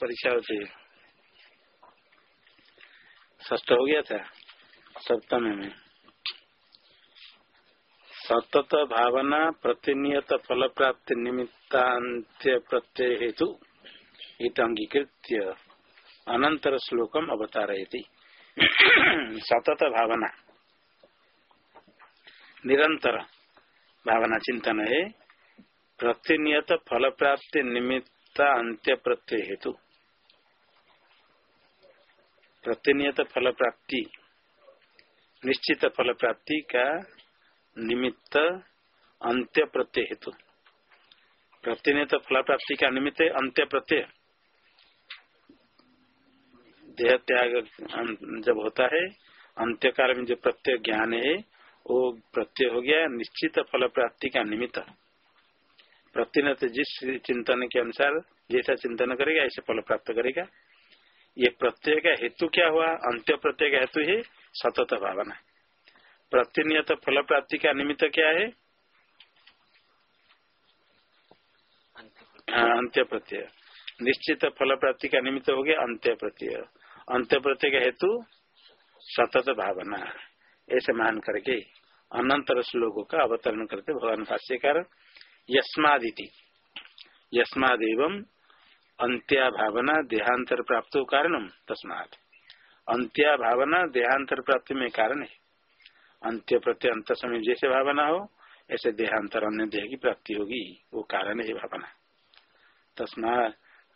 परीक्षा होती है। ष्ट हो गया था, सप्तम में। सतत भावना प्रतिनियत फल प्राप्ति निमित्तांत्य प्रत्यय हेतु इत अंगीकृत्य अनंतर श्लोकम अवतारयति। सतत भावना। निरंतर भावना चिंतन है। प्रतिनियत फल प्राप्ति निमित्त अंत्य प्रत्यय हेतु। प्रतिनियत फल प्राप्ति निश्चित फल प्राप्ति का निमित्त अंत्य प्रत्यय हेतु। प्रतिनियत फल प्राप्ति का निमित्त अंत्य प्रत्यय देह त्याग जब होता है अंत्य काल में जो प्रत्यय ज्ञान है, वो प्रत्यय हो गया, निश्चित फल प्राप्ति का निमित्त। प्रतिनित जिस चिंतन के अनुसार, जैसा चिंतन करेगा, ऐसे फल प्राप्त करेगा। ये प्रत्यय का हेतु क्या हुआ? अंत्य प्रत्यय का हेतु है सतत भावना प्रतिनियत फल प्राप्ति का निमित्त क्या है? अंत्य प्रत्यय। निश्चित फल प्राप्ति का निमित्त हो गया अंत्य प्रत्यय। अंत्य प्रत्यय का हेतु सतत भावना। ऐसे मान करके अनंतर श्लोकों का अवतरण करते भगवान भाष्यकार यस्मादिति। यस्माद अंत्या भावना देहांतर प्राप्त हो कारण तस्मात। अंत्या भावना देहांतर प्राप्ति में कारण है। अंत्य प्रत्यय अंत समय जैसे भावना हो, ऐसे देहांतर अन्य देह की प्राप्ति होगी, वो कारण है भावना। तस्मा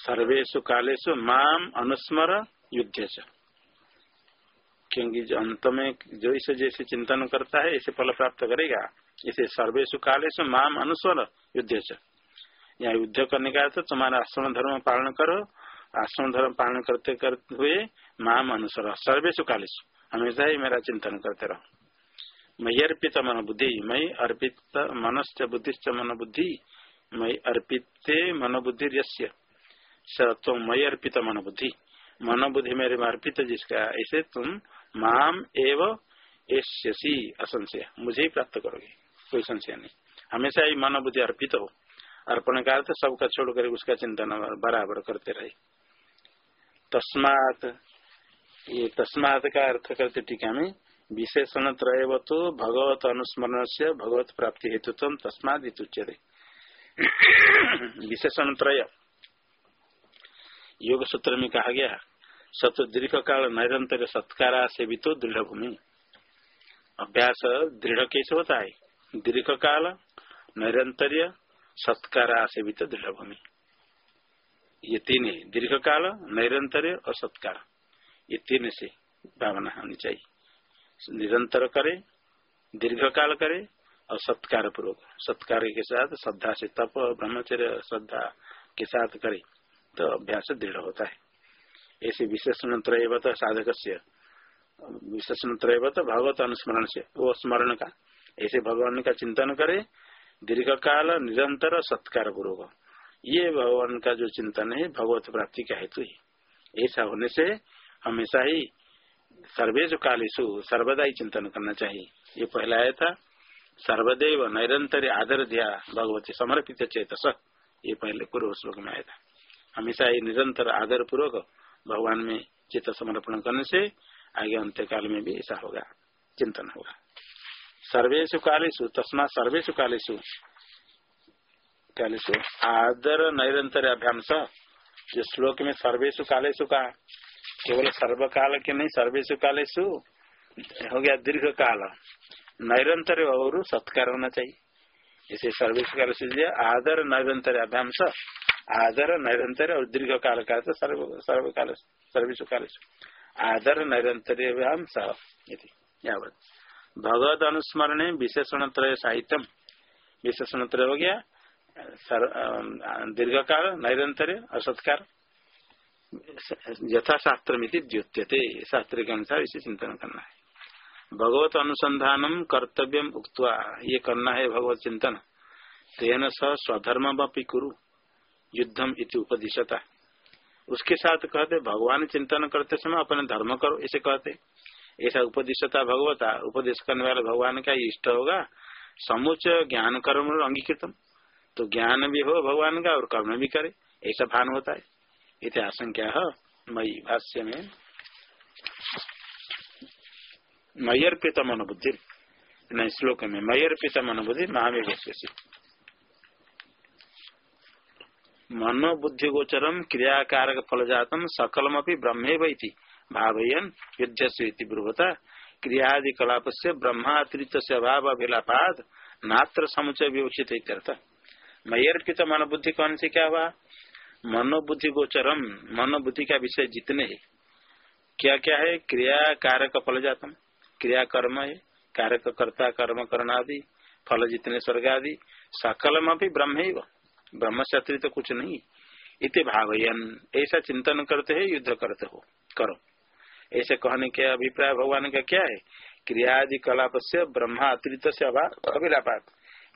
सर्वेशु कालेशु माम अनुस्मर युद्ध क्योंकि जो अंत में जो इसे जैसे चिंतन करता है ऐसे फल प्राप्त करेगा। इसे सर्वेशु कालेशु माम अनुस्मर युद्ध यहाँ युद्ध करने का तो तुम्हारा आश्रम धर्म पालन करो। आश्रम धर्म पालन करते करते हुए माम अनुसर सर्वेशु कालेशु हमेशा ही मेरा चिंतन करते रहो। मई अर्पित मन बुद्धि मई अर्पित मनस्य बुद्धिश्च मन बुद्धि मई अर्पित मन बुद्धि यस्य तो मई अर्पित मन बुद्धि मन बुद्धि मेरे में अर्पित जिसका ऐसे तुम माम एव एष्यसी। असंशय। मुझे ही प्राप्त करोगे। कोई संशय नहीं। हमेशा ही मन बुद्धि अर्पित हो। अर्पण का अर्थ सबका छोड़ कर उसका चिंतन बराबर करते रहे। तस्मात, ये तस्मात का अर्थ करते टीका में, विशेषण त्रय तो भगवत अनुस्मरण से भगवत प्राप्ति हेतु तस्माद उच्यते विशेषण त्रय। योग सूत्र में कहा गया सत दीर्घ काल निरंतर सत्कारा से भी तो दृढ़ भूमि अभ्यास दृढ़ कैसे होता है? दीर्घ काल निरंतर सत्कारा से भी तो दृढ़ भूमि ये तीन है दीर्घ काल निरंतर और सत्कार। ये तीन से भावना होनी चाहिए। निरंतर करे दीर्घ काल करे और सत्कार पूर्वक सत्कार के साथ श्रद्धा से तप, ब्रह्मचर्य, श्रद्धा के साथ करे। तो अभ्यास दृढ़ होता है। ऐसे विशेषण त्रयवत साधक से विशेषण त्रयवत भगवत अनुस्मरण से वो स्मरण का। ऐसे भगवान का चिंतन करे दीर्घ काल निरंतर सत्कार पूर्वक। ये भगवान का जो चिंतन है, भगवत प्राप्ति का हेतु ही। ऐसा होने से हमेशा ही सर्वेज कालेशु सर्वदा ही चिंतन करना चाहिए। ये पहला आया था, सर्वदेव निरंतर आदर दिया, भगवती समर्पित चेतस। ये पहले पूर्व श्लोक में आया था। हमेशा ही निरंतर आदर पूर्वक भगवान में चित्त समर्पण करने से आगे अंत्य काल में भी ऐसा होगा, चिंतन होगा। सर्वेशु कालेशु तस्मा सर्वेशु कालेशु कालेशु आदर निरंतर अभ्याम जो श्लोक में सर्वेशु कालेशु का, केवल सर्वकाल के नहीं सर्वेशु कालेशु हो गया दीर्घ काल निरंतर और सत्कार होना चाहिए। इसे सर्वेश काल से आदर निरंतर अभ्याम आदर निरंतर और दीर्घ काल का सर्व, सर्वकाल सर्वेशु काल आदर निरंतर भगवत अनुस्मरण विशेषण त्रय साहित्यम विशेषण त्रय हो गया दीर्घ काल निरंतर और सत्कार द्योत्यते। शास्त्र के अनुसार इसे चिंतन करना है। भगवत अनुसंधानम कर्तव्यम उक्तवा ये करना है भगवत चिंतन, तेन स स्वधर्म बपी कुरु। युद्धम इति उपदिशता। उसके साथ कहते, भगवान चिंतन करते समय अपने धर्म करो ऐसे कहते। ऐसा उपदिशता भगवता, उपदेश करने वाले भगवान का इष्ट होगा समुच ज्ञान कर्म अंगीकृतम। तो ज्ञान भी हो भगवान का और कर्म भी करे, ऐसा भान होता है। इतिहास है मई भाष्य में। मयर्पित मनोबुद्धि न श्लोक में मयर्पित मनोबुद्धि महावीर मनोबुद्धि गोचरम क्रियाकारक फल जातम सकलम अपनी ब्रह्मे भावयन युद्ध ब्रुवता। क्रियादि कलाप से ब्रह्मातिरिक्त से अभाव अभिलापाद नात्र समुचय विवक्षित मयर्पित मनोबुद्धि कौन से क्या हुआ मनोबुद्धि गोचरम मनोबुद्धि का विषय जितने है। क्या क्या है? क्रिया कारक फल जातम क्रिया कर्म है। कारक कर्ता कर्म करना आदि फल जितने स्वर्ग आदि सकलम अभी ब्रह्म ब्रह्म से तो कुछ नहीं। इति भावयन। ऐसा चिंतन करते है, युद्ध करते हो। करो। ऐसे कहने के अभिप्राय भगवान का क्या है? क्रियादि कलाप से ब्रह्मा अतिरिक्त से अभिलापात।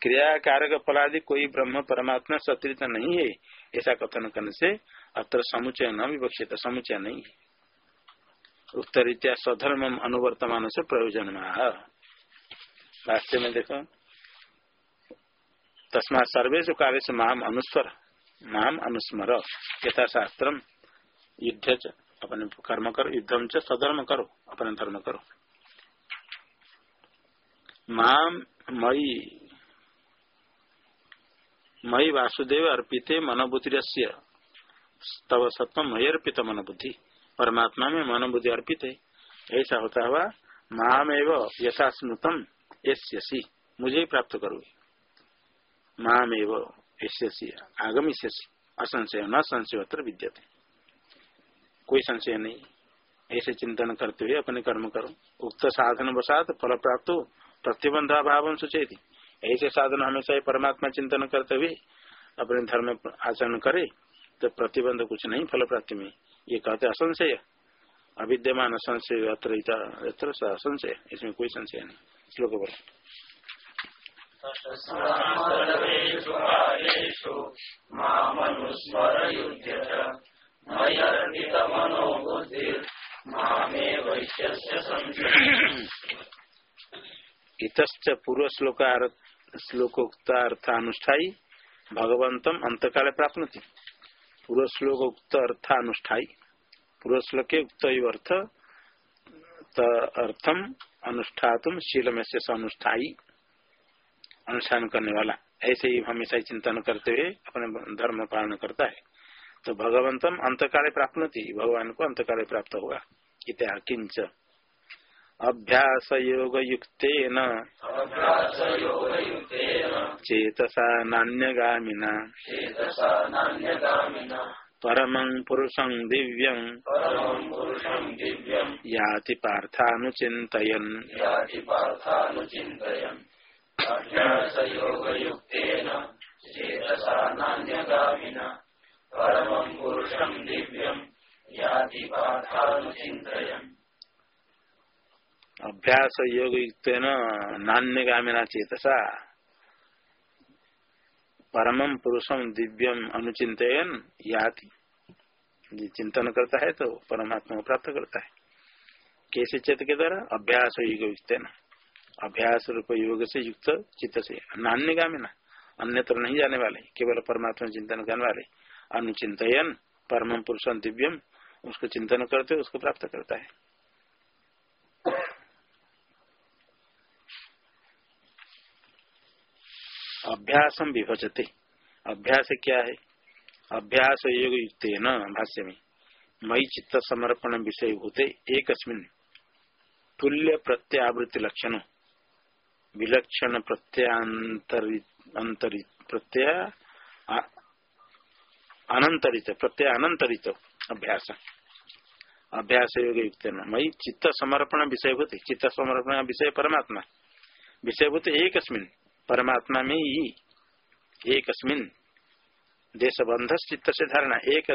क्रिया कारक फलादि कोई ब्रह्म परमात्मा से अतिरिक्त नहीं है। ऐसा कथन करने से अत्र समुचय न विवक्षित समुचय नहीं है। उत्तरीत्या स्वधर्म अनुवर्तमान से प्रयोजन में देखो। तस्मा सर्वेश कार्य से माम अनुस्वर, माम अनुस्मर यथा शास्त्र युद्ध अपने कर्म करो युद्धम च सधर्म करो, अपने धर्म करो। माम मई मई वासुदेव अर्पिते मनोबुद्धि तव सत्व मई अर्पित मनोबुद्धि, परमात्मा में मन बुद्धि अर्पित। है ऐसा होता हुआ माम एवं यथा स्मृतम यसी मुझे प्राप्त करोगे। माम यश्यसी आगमिष्यसी असंशय न संशय विद्यते। कोई संशय नहीं। ऐसे चिंतन करते हुए अपने कर्म करो। उक्त साधन वसात फल प्राप्त हो। प्रतिबंधा भाव सुचेती ऐसे साधन हमेशा ही परमात्मा चिंतन करते हुए अपने धर्म आचरण करे तो प्रतिबंध कुछ नहीं, फल प्राप्ति में। ये कहते असंशय। अविद्यमान संशय इसमें कोई संशय नहीं। श्लोक बोलो। इत पूर्व श्लोकार श्लोकोक्ता अर्थानुष्ठाई भगवंतम अंतकाल प्राप्त पूर्व श्लोक उक्त अर्थानुष्ठाई पूर्व श्लोक उक्त अर्थ अर्थम अनुष्ठातुम शील में से अनुष्ठाई अनुष्ठान करने वाला। ऐसे ही हमेशा चिंतन करते हुए अपने धर्म पालन करता है। तो भगवंतम अंतकाले प्राप्त होती भगवान को अंतकाले प्राप्त होगा। इत्या किंच अभ्यास योग युक्त चेतसा नान्यगामिना। परम पुरुषं दिव्यं। याति पार्थानुचिन्तयन्। परमं पार्थानुचिन्तयन् अभ्यास योग युक्त नान्य गामिना चेतसा। परमम पुरुषम दिव्यम अनुचिंतन याति। चिंतन करता है तो परमात्मा को प्राप्त करता है। कैसे चित्त के द्वारा? अभ्यास योग युक्त अभ्यास रूप योग से युक्त चित्त से नान्य गामिना अन्यत्र नहीं जाने वाले। केवल परमात्मा चिंतन करने वाले। अनुचिंतन परम पुरुष दिव्यम उसको चिंतन करते उसको प्राप्त करता है। अभ्यासम विभजते। अभ्यास क्या है? अभ्यास योग युक्त न भाष्य में मई चित्त समर्पण विषय होते एक तुल्य प्रत्यावृत्ति लक्षण। विलक्षण प्रत्यांतरित प्रत्यय अनंतरित अभ्यास अभ्यास योग युक्त मई चित्त समर्पण विषय होते चित्त समर्पण विषय परमात्मा। विषय होते एक परमात्मा में ही एक देश बंध चित्त से धारणा। एक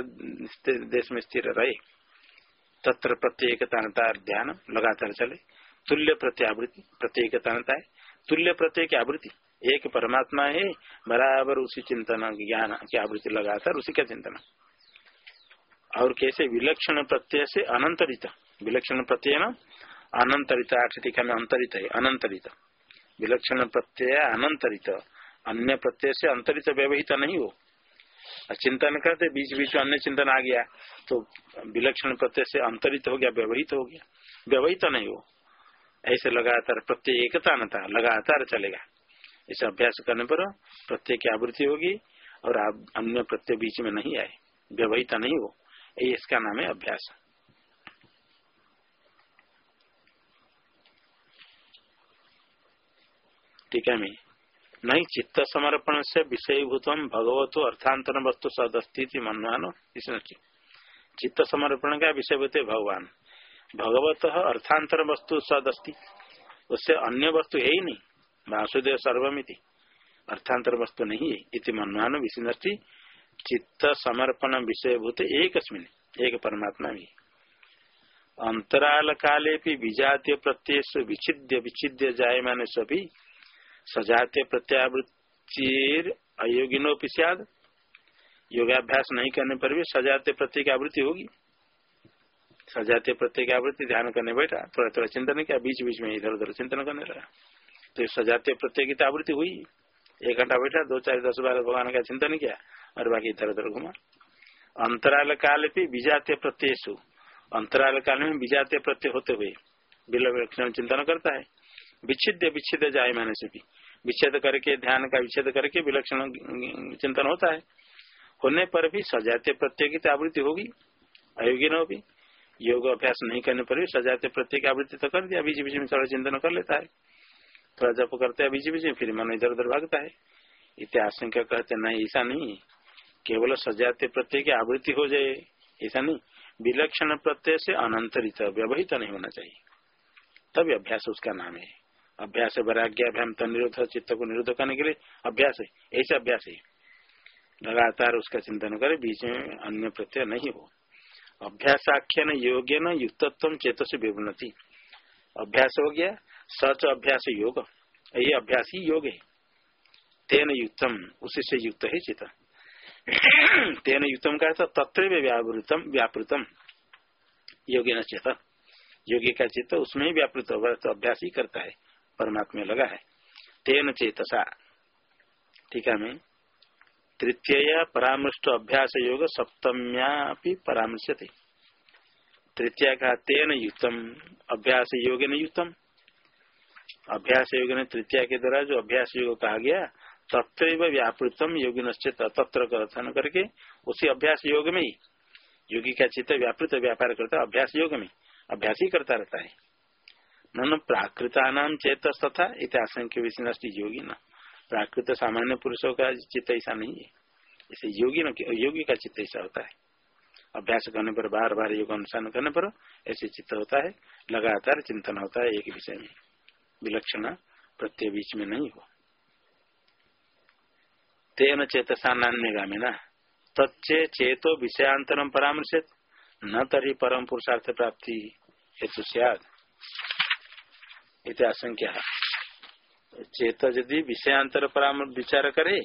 देश में स्थिर रहे। तत्र प्रत्येकता ध्यान लगातार चले। तुल्य प्रत्यावृत्ति प्रत्येकता है। तुल्य प्रत्यय की आवृत्ति। एक परमात्मा है, बराबर उसी चिंतन ज्ञान की आवृत्ति लगातार उसी का चिंतन। और कैसे? विलक्षण प्रत्यय से अनंतरित। विलक्षण प्रत्यय न? अनंतरित आठ टीका में अंतरित है, अनंतरित। विलक्षण प्रत्यय अनंतरित। अन्य प्रत्यय से अंतरित व्यवहित नहीं हो। चिंतन करते, बीच बीच में अन्य चिंतन आ गया तो विलक्षण प्रत्यय से अंतरित हो गया, व्यवहित हो गया। व्यवहित नहीं हो। ऐसे लगातार प्रत्यय एकता न था, लगातार चलेगा। ऐसे अभ्यास करने पर प्रत्यय की आवृत्ति होगी और अन्य प्रत्यय बीच में नहीं आए, व्यवहित नहीं हो। ये इसका नाम है अभ्यास। ठीक है, मैं। नहीं चित्त समर्पण से विषयभूतम भगवतो अर्थांतर वस्तु सदस्ती मनवानो। इसमें चित्त समर्पण का विषय भूत भगवान। भगवत अर्थांतर वस्तु सदस्ती। उससे अन्य वस्तु है ही नहीं। वासुदेव सर्वमिति। अर्थांतर वस्तु नहीं है। इति मनवान विषय चित्त समर्पण विषय भूत एक एक परमात्मा भी। अंतराल काले भी विजातीय प्रत्यय विच्छिद्य विच्छिद्य जायमान सभी सजातीय प्रत्यावृत्ति अयोगिनो सियाद योगाभ्यास नहीं करने पर भी सजातीय प्रत्यय की आवृत्ति होगी। सजातीय प्रत्यय की आवृत्ति ध्यान करने बैठा थोड़ा थोड़ा चिंतन किया बीच बीच में इधर उधर चिंतन करने लगा। तो सजातीय प्रत्यय की आवृत्ति हुई। एक घंटा बैठा, दो चार दस बार भगवान का चिंतन किया, और बाकी इधर उधर घुमा। अंतराल काल भी विजातीय प्रत्यय अंतराल काल में विजातीय प्रत्यय होते हुए विलक्षण चिंतन करता है। विच्छिद विच्छिद जाए मैंने से भी विच्छेद करके, ध्यान का विच्छेद करके विलक्षण चिंतन होता है। होने पर भी सजातीय प्रत्यय की आवृत्ति होगी अयोगी न भी योग अभ्यास नहीं करने पर भी सजाते प्रत्येक आवृत्ति तो कर दिया बीच बीच में थोड़ा चिंतन कर लेता है। थोड़ा जप करते हैं बीच बीच में, फिर मन इधर उधर भागता है। इतिहास कहते नहीं, ऐसा नहीं। केवल सजाते प्रत्यय की आवृत्ति हो जाए, ऐसा नहीं। विलक्षण प्रत्यय से अनंतरित, व्यवहित नहीं होना चाहिए। तभी अभ्यास उसका नाम है। अभ्यास वैराग्याभ्याम निरोध, चित्त को निरोध करने के लिए अभ्यास है, ऐसे अभ्यास है। लगातार उसका चिंतन करे, बीच में अन्य प्रत्यय नहीं हो। अभ्यासाख्यन योग्य न युक्तत्व चेत से विवनति अभ्यास हो गया सच अभ्यास योग। ये अभ्यास ही योग है। तेन युक्तम, उसी से युक्त है चित तेन युक्तम का था तत्र व्यावृतम, व्यापृतम। योगी न चेत योगी का चित्त उसमें ही व्यापृत होगा तो अभ्यास ही करता है, परमात्मा लगा है। तेन चेतसा। ठीक है, मैं तृतीय परामृष्ट अभ्यास योग सप्तम्या परामृश्य तृतीय का तेन युक्तम अभ्यास योग न युक्तम अभ्यास योग ने तृतीय के द्वारा जो अभ्यास योग कहा गया तत्र व्यापृतम योगी नश्चित तत्र कथन करके, उसी अभ्यास योग में ही। योगी का चित्त व्यापृत व्यापार करता अभ्यास योग में अभ्यास ही करता रहता है। न प्राकृता नाम चेत तथा इतिहास योगी न। प्राकृत सामान्य पुरुषों का चित्त ऐसा नहीं है। इसे योगी न योगी का चित्त ऐसा होता है। अभ्यास करने पर बार बार योग अनुसार करने पर ऐसे चित्त होता है। लगातार चिंतन होता है एक विषय में। विलक्षण प्रत्यय बीच में नहीं हो तेन चेतसा नान्यगामी न तच्चे चेतो विषयांतरम परामर्शित। न तरी परम पुरुषार्थ प्राप्ति हेतु सियाद आशंका चेत यदि विषयांतर परामर्श विचार करे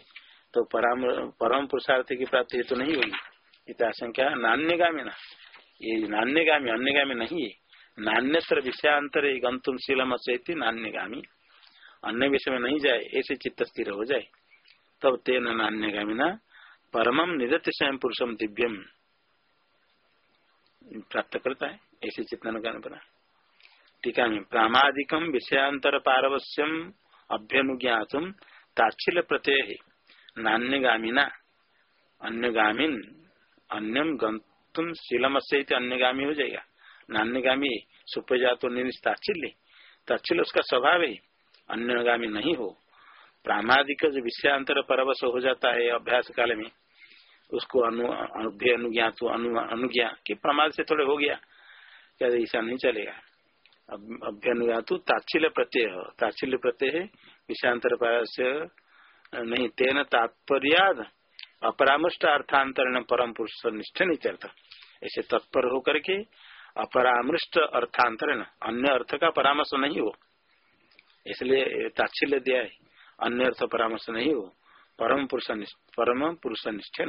तो परम पुरुषार्थ की प्राप्ति हेतु नहीं होगी। इत आशंका। नान्यगामी ना ये नान्यगामी, अन्यगामी नहीं है। नान्यत्र विषयांतर गंतुम शीलम से नान्यगामी। अन्य विषय में नहीं जाए, ऐसे चित्त स्थिर हो जाए। तब तेन नान्यगामी ना परमम निदत्य स्वयं पुरुषम दिव्यम प्राप्त करता है। ऐसे चिंतन करने टीका में विषयांतर पारवश्यम अभ्यनुज्ञातुम ताच्छिल प्रत्यय है नान्यगामिना, अन्यगामीन अन्यम गंतुम शीलम से अन्यगामी हो जाएगा। नान्यगामी सुपजा तो ताच्छिल्य। ताच्छिल्य उसका स्वभाव है अन्यगामी नहीं हो। प्रामादिक जो विषयांतर परवश हो जाता है अभ्यास काल में, उसको अनु अनुज्ञा तो अनु, अनुज्ञा के प्रमाद से थोड़े हो गया। क्या ऐसा नहीं चलेगा। अभ्यनुज्ञा तो ताच्छिल्य प्रत्यय ताच्छिल्य प्रत्यय विषयांतर परवश नहीं, तेन तात्पर्याद अपरामृष्ट अर्थांतरण परम पुरुष निष्ठ नहीं ऐसे तत्पर होकर के अपरामृष्ट अर्थांतरण अन्य अर्थ का परामर्श नहीं हो। इसलिए ताच्छिल्य दिया है, अन्य अर्थ परामर्श नहीं हो। परम पुरुष परम पुरुष निष्ठ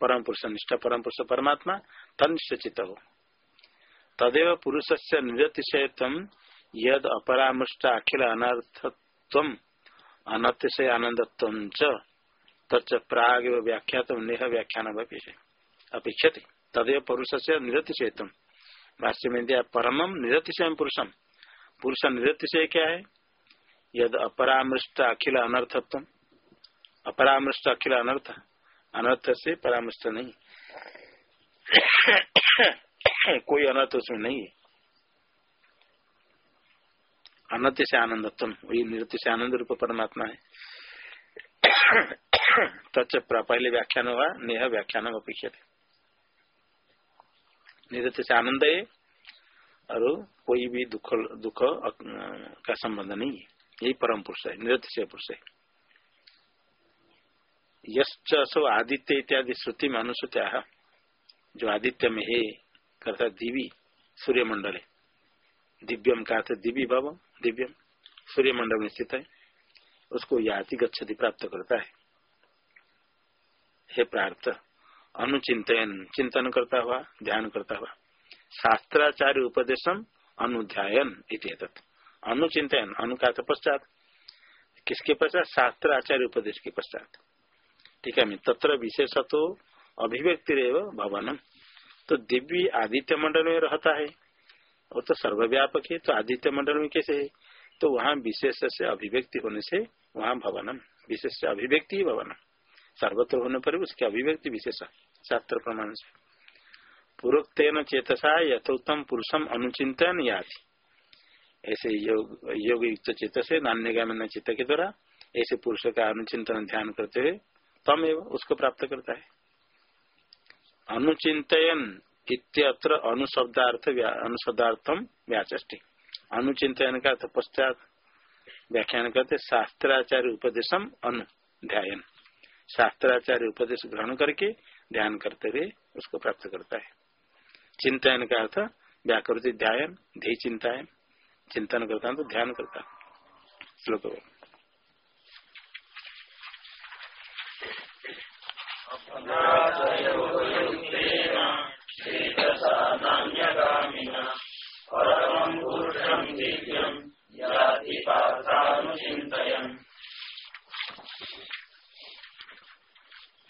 परम पुरुष निष्ठ परम पुरुष परमात्मा तनिष्ठ चित्त हो। तदेव पुरुष से निरतिशयत्म यद अपरामृष्ट अखिल अनर्थत्व अनतिशय तच प्राग व्याख्यात नेह व्याख्यान अपेक्षते। तदेव पुरुष से निरतिशयत्म भाष्य में दिया परमम निरतिशय पुरुषम पुरुष निरतिशय क्या है? यद अपरामृष्ट अखिल अनर्थत्व अपरामृष्ट अखिल अनर्थ। अनर्थ से परामृष्ट नहीं। कोई अनर्थ उसमें नहीं है। अनत्य से आनंदत्म वही नृत्य से आनंद रूप परमात्मा है। तच पहले व्याख्यान हुआ, नेह व्याख्यान अपेक्षा नृत्य से आनंद है, और कोई भी दुख दुख का संबंध नहीं है। यही परम पुरुष है नृत्य से पुरुष है। यशो आदित्य इत्यादि श्रुति में अनुसूत्या जो आदित्य में है करता दिवी सूर्य मंडल है दिव्यम का अर्थ दिव्य भव, दिव्यम सूर्य मंडल में स्थित है। उसको याति गति प्राप्त करता है। हे प्रार्थ अनुचिंतन चिंतन करता हुआ, ध्यान करता हुआ, शास्त्राचार्य उपदेशम अनुध्यायन इतत अनुचिंतन अनु का पश्चात। किसके पश्चात? शास्त्र आचार्य उपदेश के पश्चात। ठीक है, मैं तत्र विशेष तो अभिव्यक्ति भवनम। तो दिव्य आदित्य मंडल में रहता है वो तो सर्वव्यापक है तो आदित्य मंडल में कैसे है? तो वहाँ विशेष से अभिव्यक्ति होने से वहाँ भवनम, विशेष से अभिव्यक्ति ही भवनम। सर्वत्र होने पर उसकी अभिव्यक्ति विशेष शास्त्र प्रमाण से। पूर्वोक्न चेतसा यथोत्तम पुरुषम अनुचिंतन याति। ऐसे योग युक्त चित्त से नान्य गामन चित्त के द्वारा ऐसे पुरुष का अनुचिंतन ध्यान करते हुए तम एवं उसको प्राप्त करता है। अनुचिंतन इत्यत्र अनुशब्दार्थ अनुशब्दार्थम व्याचष्टि अनुचिंतन का अर्थ पश्चात व्याख्यान करते, शास्त्राचार्य उपदेशम अनुध्यायन। शास्त्राचार्य उपदेश ग्रहण करके ध्यान करते हुए उसको प्राप्त करता है। चिंतन का अर्थ व्याकृति ध्यान ध्यय चिंतायन चिंतन करता है तो ध्यान करता श्लोक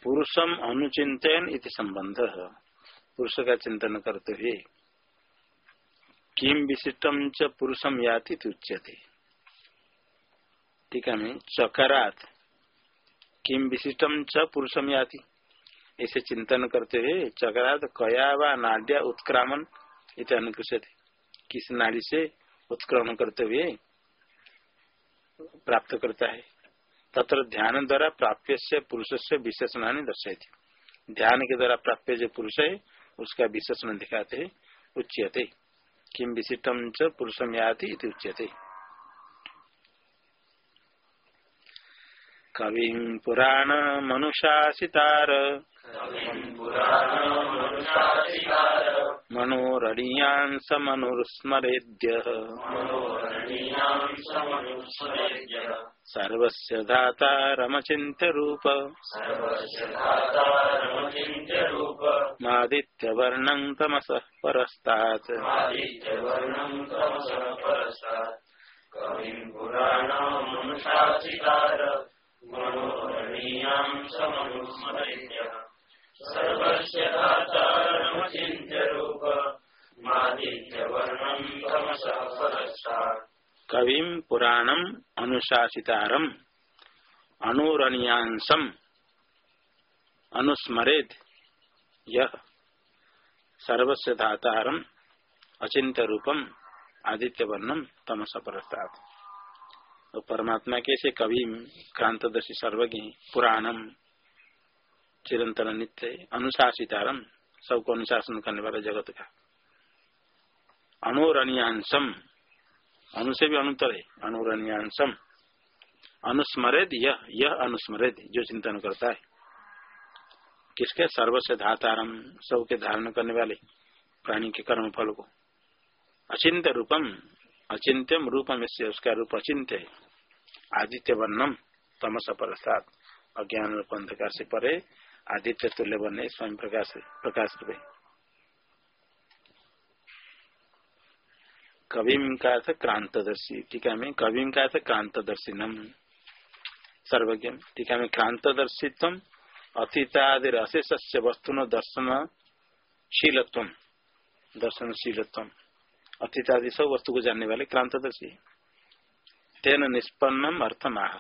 पुरुषम अनुचिंतन इति संबंध पुरुष का चिंतन करते हुए किम विशिष्टम च पुरुषम याति उच्यते। ठीक है चकरात। किम विशिष्टम च पुरुषम याति? ऐसे चिंतन करते हुए चकरात कया व नाड्या उत्क्रामन इत अनुकृष्य किस नाड़ी से उत्क्रमण करते हुए प्राप्त करता है। तत्र ध्यान द्वारा प्राप्य से पुरुष से विशेषण दर्शाई ध्यान के द्वारा प्राप्य जो पुरुष है, उसका विशेषण दिखाते है, उच्यते। किम विशिष्टम च पुरुषम याति उच्यते। कवि पुराण मनुषासितार मनोरणीयांस मनुस्मरेद्य। सर्वस्य धाता रमचिन्त्य रूप मादित्यवर्णं तमसः परस्तात्। कविं पुराणमनुशासितार मनोरणीयांस परस्तात् कविम पुराणम अनुशासितारम अनुरणीयांसम अनुस्मरेद यह सर्वस्व धातारम अचिंत रूपम आदित्य वर्णम तमस प्रस्ताव तो परमात्मा कैसे कवि क्रांतदर्शी सर्वज्ञ पुराणम, चिरंतन नित्य, अनुशासितारम, सबको अनुशासन करने वाला जगत का। अनुरणीयांसम अनु से भी अनुतर है। अनुरण्यांशम अनुस्मरेद यह यह अनुस्मरेद, जो चिंतन करता है। किसके? सर्वस्व धातारम, सबके धारण करने वाले प्राणी के कर्म फल को। अचिंत रूपम अचिंत्यम रूपम इससे उसका रूप अचिंत्य है। आदित्य वर्णम तमस प्रसाद अज्ञान रूप अंधकार से परे आदित्य तुल्य बने स्वयं प्रकाश प्रकाश रूपे कविम का था क्रांतदर्शी टीका में कविम का था क्रांतदर्शिनम सर्वज्ञ टीका में क्रांतदर्शित्व अतीतादि अशेष वस्तु न दर्शन दर्शनशीलत्व अतीतादि सब वस्तु को जानने वाले क्रांतदर्शी। तेन निष्पन्नम अर्थमाह।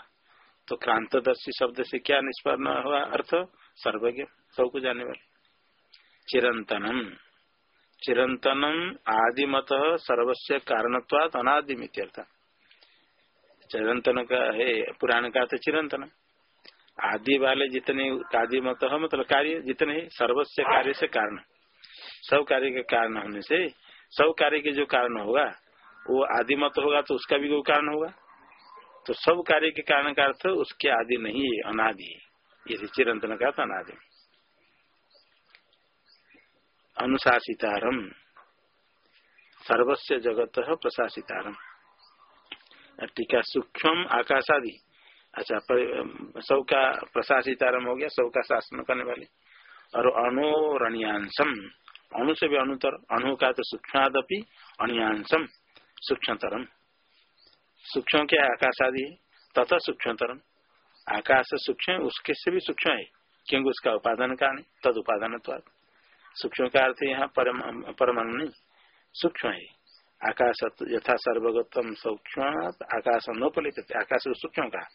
तो क्रांतदर्शी शब्द से क्या निष्पन्न हुआ अर्थ? सर्वज्ञ सबको जानने वाले। चिरंतनम। चिरंतनम आदिमत सर्वस्व कारणत्वात अनादिमित्यर्थ। चिरंतन का है, पुराण का तो चिरंतन आदि वाले जितने आदि मत मतलब कार्य जितने सर्वस्व कार्य से कारण। सब कार्य के कारण होने से सब कार्य के जो कारण होगा, वो आदि मत होगा तो उसका भी कोई कारण होगा। तो सब कार्य के कारण का अर्थ उसके आदि नहीं है, अनादि ये चिरंतन का अनादि। अनुशासितारम सर्वस्व जगत प्रशासितारम टीका सूक्ष्म आकाशादि। अच्छा सब का प्रशासितारम हो गया सब का शासन करने वाले। और अणुरणियांशम अणु से भी अणुतर अणु का तो सूक्ष्मादपि अणियांशम सूक्ष्मतरम। सूक्ष्म के आकाश आदि तथा सूक्ष्मतरम। आकाश सूक्ष्म उसके से भी सूक्ष्म है, क्योंकि उसका उपादान कारण तद उपादान सूक्ष्म का अर्थ यहाँ परमाणु नहीं, सूक्ष्म है। आकाश यथा सर्वगतम सूक्ष्म आकाश नोपलित आकाश सूक्ष्म का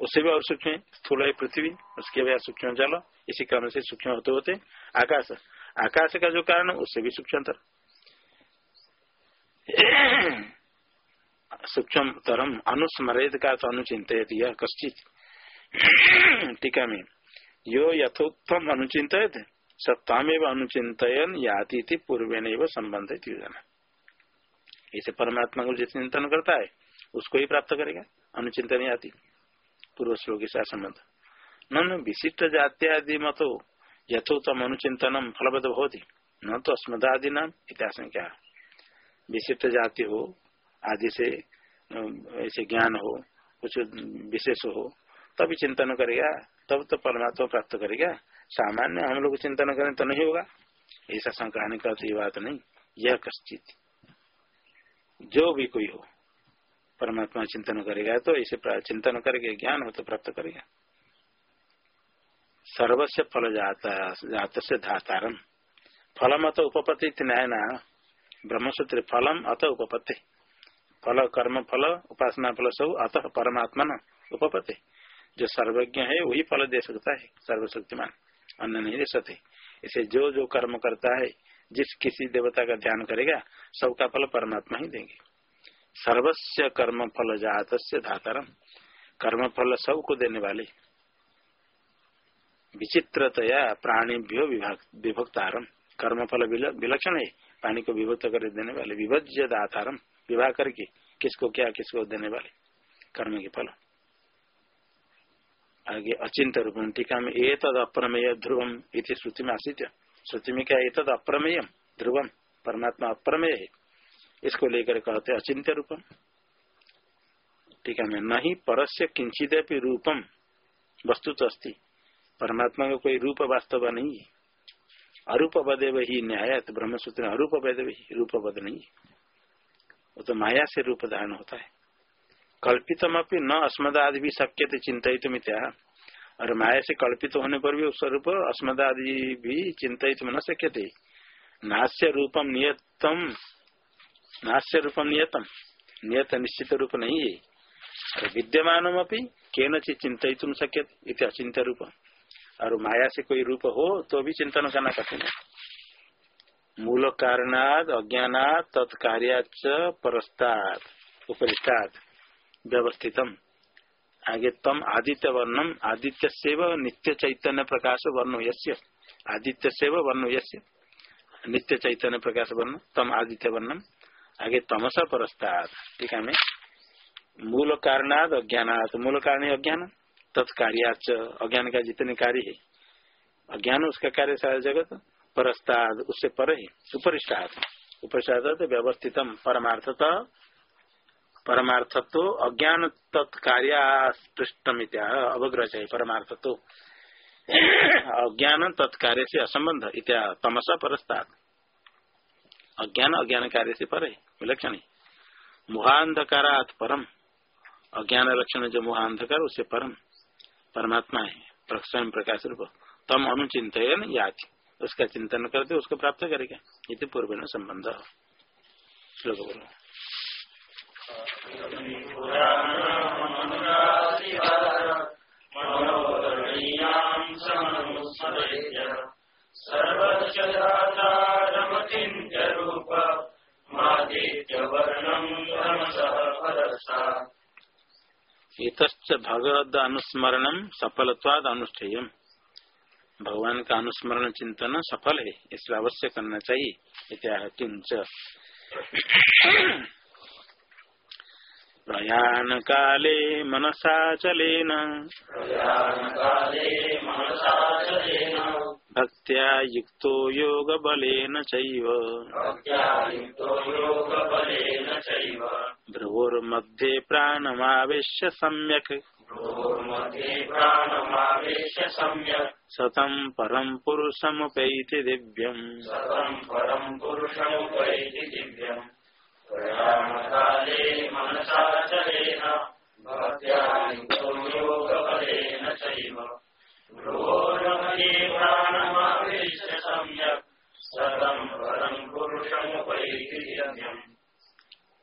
उससे भी और सूक्ष्म स्थूल है पृथ्वी, उसके भी सूक्ष्म जल, इसी क्रम से सूक्ष्म होते होते आकाश आकाश का जो कारण उससे भी सूक्ष्मतर सूक्ष्म तरम अनुस्मरित का तो अनुचिंत यह कश्चित। टीका में, यो यथोत्तम अनुचिंत सत्तामेव अनुचिंतन याति पूर्व संबंधित योजना। इसे परमात्मा को जिस चिंतन करता है, उसको ही प्राप्त करेगा, अनुचिंतन आती पूर्व श्लोक के साथ संबंध। न विशिष्ट जात्यादि मतो यथोत्तम अनुचिंतनम फलबद्ध होती न तो अस्मदादि नाम इतिहास क्या विशिष्ट जाति हो, आदि से ऐसे ज्ञान हो, कुछ विशेष हो तभी चिंतन करेगा, तब तो परमात्मा प्राप्त करेगा। सामान्य हम लोग चिंतन करें तो नहीं होगा। ऐसा शंका का तो ये बात नहीं। यह कश्चित। जो भी कोई हो, परमात्मा चिंतन करेगा तो इसे चिंतन करके ज्ञान हो तो प्राप्त करेगा। सर्वस्व फल जाता जात से धातारम। फलम अत उपपत्ति न्याय न ब्रह्मसूत्र, फलम अत उपपत्ति। फल कर्म फल, उपासना फल सब अतः परमात्मा न उपपत्ति। जो सर्वज्ञ है, वही फल दे सकता है, सर्वशक्तिमान। अन्य नहीं दे सकते। इसे जो जो कर्म करता है, जिस किसी देवता का ध्यान करेगा, सबका फल परमात्मा ही देंगे। सर्वस्व कर्म फल जात से धातरम। कर्म फल सबको देने वाले। विचित्रतया प्राणीभ्यो विभक्तारम कर्म फल विलक्षण है पानी को विभक्त कर देने वाले। विभज्य दातारम विवाह करके किसको क्या, किसको देने वाले? कर्म के फल। आगे अचिंत रूप टीका में ए तद अप्रमेय ध्रुवम इति श्रुति में आसित। श्रुति में क्या ए तद अप्रमेय ध्रुवम परमात्मा अप्रमेय है। इसको लेकर कहते अचिंत्य रूपम। है मैं नहीं परस्य किंचित रूपम वस्तु तो अस्थि परमात्मा का कोई रूप वास्तव नहीं है। अरूप बदेव ही न्याय ब्रह्म सूत्र अरूप बदेव ही रूप बद नहीं वो तो माया से रूप धारण होता है। कल्पितम अपनी न अस्मदादि भी शक्य थे चिंतित मित्या और माया से कल्पित होने पर भी उस रूप अस्मदादि भी चिंतित न शक्य थे नास्य रूपम नियतम नाश्य रूपम नियतम। नियत निश्चित रूप नहीं है। विद्यमान के नचित चिंतित सके अचिंत रूप और माया से कोई रूप हो तो भी चिंतन करना कठिन है। मूल कारणाद अज्ञानात तत्कार्याच परस्ताद उपरिष्टाद व्यवस्थितम। आगे तम आदित्य वर्णम आदित्य सेव नित्य चैतन्य प्रकाश वर्णो यस्य। आदित्य सेव वर्णो यस्य। नित्य चैतन्य प्रकाश वर्ण तम आदित्य वर्णम आगे तमस परस्ताद ठीक है मूल कारणाद अज्ञान मूल कारण अज्ञान? तत्कार्याच, अज्ञान का जितने कार्य है, अज्ञान उसका कार्य सारा जगत, परस्ताद उससे पर ही उपरिष्टाद उपरिष्टाद तो व्यवस्थितम, परमार्थत, परमार्थत्व, अज्ञान तत्कार्यापृष्टमित्या अवग्रह चाहिए परमार्थत्व। अज्ञान तत्कार्य से असंबंध, इत्या तमसा परस्ताद। अज्ञान अज्ञान कार्य से पर है, विलक्षण मुहांधकारात परम। अज्ञान लक्षण जो मुहांधकार, उससे परम। परमात्मा है स्वयं प्रकाश रूप तम अनुचिंत याति। उसका चिंतन करते, उसको प्राप्त करेगा। ये पूर्व न संबंध। श्लोक बोलो। भगवद अनुस्मरण सफलत्वाद अनुष्ठेय भगवान का अनुस्मरण चिंतन सफल है, इसलिए अवश्य करना चाहिए। इत्याह प्रयाण काले मनसा चलेन। भक्त्या युक्तो योग बलेन चैव। भ्रुवोर्मध्ये प्राणमावेश्य सम्यक्। सतम परम पुरुषमुपैति दिव्यम्।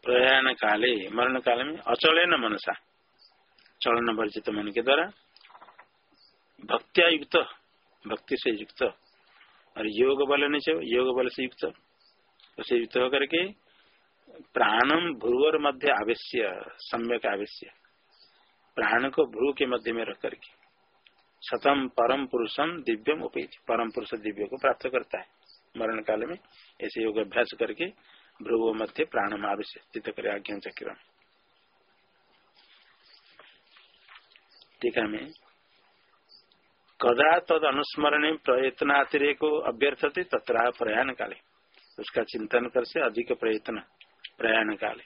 प्रयाण काले मरण काल में अचल न मनसा। चलन वर्जित मन के द्वारा भक्तिया युक्त भक्ति से युक्त। और योग बल नहीं योग बल से युक्त। उसे युक्त होकर के प्राणम भ्रुवर मध्य आवश्य सम्यक आवश्य प्राण को भ्रू के मध्य में रख करके। सतम परम पुरुषम दिव्यम उपेज परम पुरुष दिव्य को प्राप्त करता है। मरण काल में ऐसे योग अभ्यास करके भ्रुव मध्य प्राणम आवश्य चित्त आज्ञा चक्र। टीका में, कदा तद अनुस्मरण प्रयत्नातिरेक अभ्यर्थ थे तथा प्रयाण काले उसका चिंतन कर से अधिक प्रयत्न। प्रयाण काले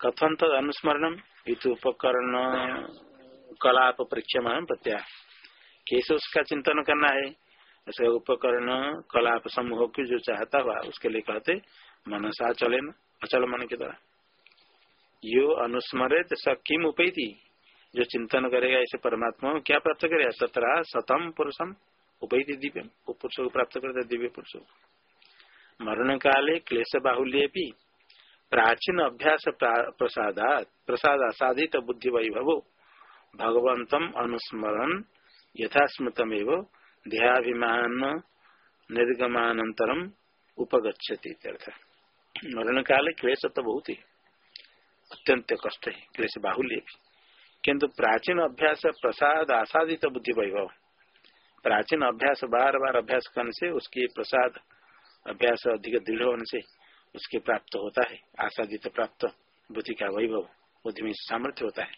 कथन तद अनुस्मरण उपकरण कलाप परीक्षमान प्रत्याह कैसे उसका चिंतन करना है ऐसे उपकरण कलाप समूह की जो चाहता हुआ उसके लिए कहते मनसा चले अचल मन के द्वारा यो अनुस्मरित स किम उपैती जो चिंतन करेगा ऐसे परमात्मा क्या प्राप्त करेगा सत्रह सतम पुरुषम उपैती दिव्य पुरुष को प्राप्त करते दिव्य पुरुष मरण काले क्लेश बाहुल्य भी प्राचीन अभ्यास प्रसादा प्रसाद साधित बुद्धि वैभव भगवंतम अनुस्मरण यथास्मृतम एवं देहाभिमान निर्गमानंतरम उपगछति मरण काल क्लेश तो बहुत ही अत्यंत कष्ट है क्लेश बाहुल्य भी प्राचीन अभ्यास प्रसाद आसादित बुद्धि वैभव प्राचीन अभ्यास बार बार अभ्यास करने से उसकी प्रसाद अभ्यास अधिक दृढ़ होने से उसके प्राप्त होता है। आसादित प्राप्त बुद्धि का वैभव, बुद्धि में सामर्थ्य होता है।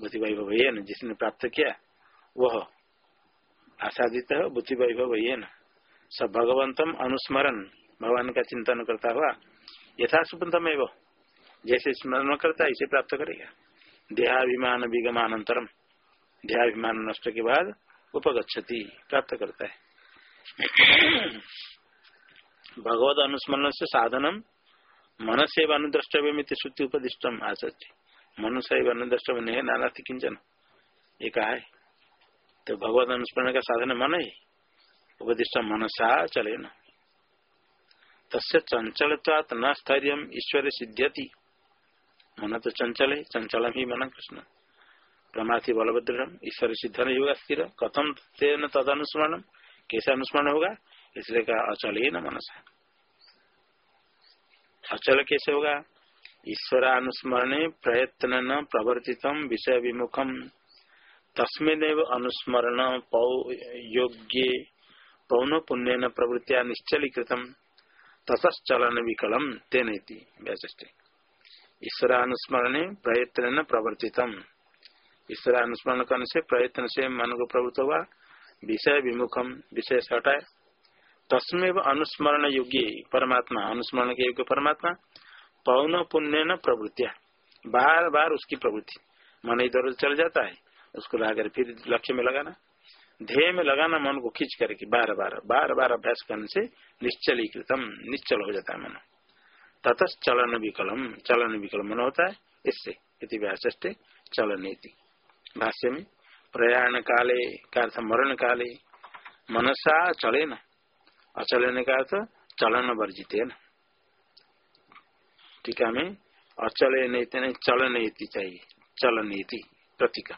बुद्धि वैभव ये न, जिसने प्राप्त किया, वह आसादित बुद्धि वैभव ये न। सब भगवंतम अनुस्मरण, भगवान का चिंतन करता हुआ यथासुपंतम एवं जैसे स्मरण करता है, इसे प्राप्त करेगा। देहाभिमान विगमानंतरम देहाभिमान नष्ट के बाद उपगछति प्राप्त करता है। भगवत अनुस्मरण से साधनम मन से अनुद्रष्टव्य श्रुति उपदिष्टम आसच मन से अनुद्रष्टव्य नहीं नाना थी किंचन ये कहा है? तो भगवत अनुस्मरण का साधन मन है। उपदिष्ट मनसा चले न तस्य चंचलत्वात न स्थर्य ईश्वर सिद्ध्यति। मन तो चंचल है चंचलम ही मन कृष्ण। प्रमाथि बलभद्र ईश्वर सिद्ध नहीं होगा स्थिर कथम तेन तद अनुस्मरण कैसे अनुस्मरण होगा? इसलिए कहा, अचल ही न मनसा अचल कैसे होगा? ईश्वर अनुस्मरणे प्रयत्न न प्रवर्तित विषय विमुखम तस्मिन अनुस्मरण योग्य पौन पुण्य न प्रवृत्तिया निश्चलीकृतम। ततश्चलन विकलम तेन ईश्वर अनुस्मरण प्रयत्न न प्रवर्तितम। ईश्वर अनुस्मरण करने से प्रयत्न से मन को प्रवृत्त हुआ विषय विमुखम विषय से हटाए। तस्मेव अनुस्मरण योग्य परमात्मा, अनुस्मरण के योग्य परमात्मा, पौन पुण्य न प्रवृत्तिया। बार बार उसकी प्रवृत्ति। मन इधर उधर चल जाता है, उसको लाकर फिर लक्ष्य में लगाना। ध्येय में लगाना मन को खींच करके बार बार बार बार अभ्यास करने से निश्चलीकृतम, निश्चल हो जाता है मन। तथा चलन विकलम चलन विकलम मन होता है, इससे इति चलन भाष्य में, प्रयाण काले का मरण काले, मनसा चले न अचलन का अर्थ चलन वर्जित है न? टीका में अचले नहीं चलन चाहिए, चलन प्रतीक।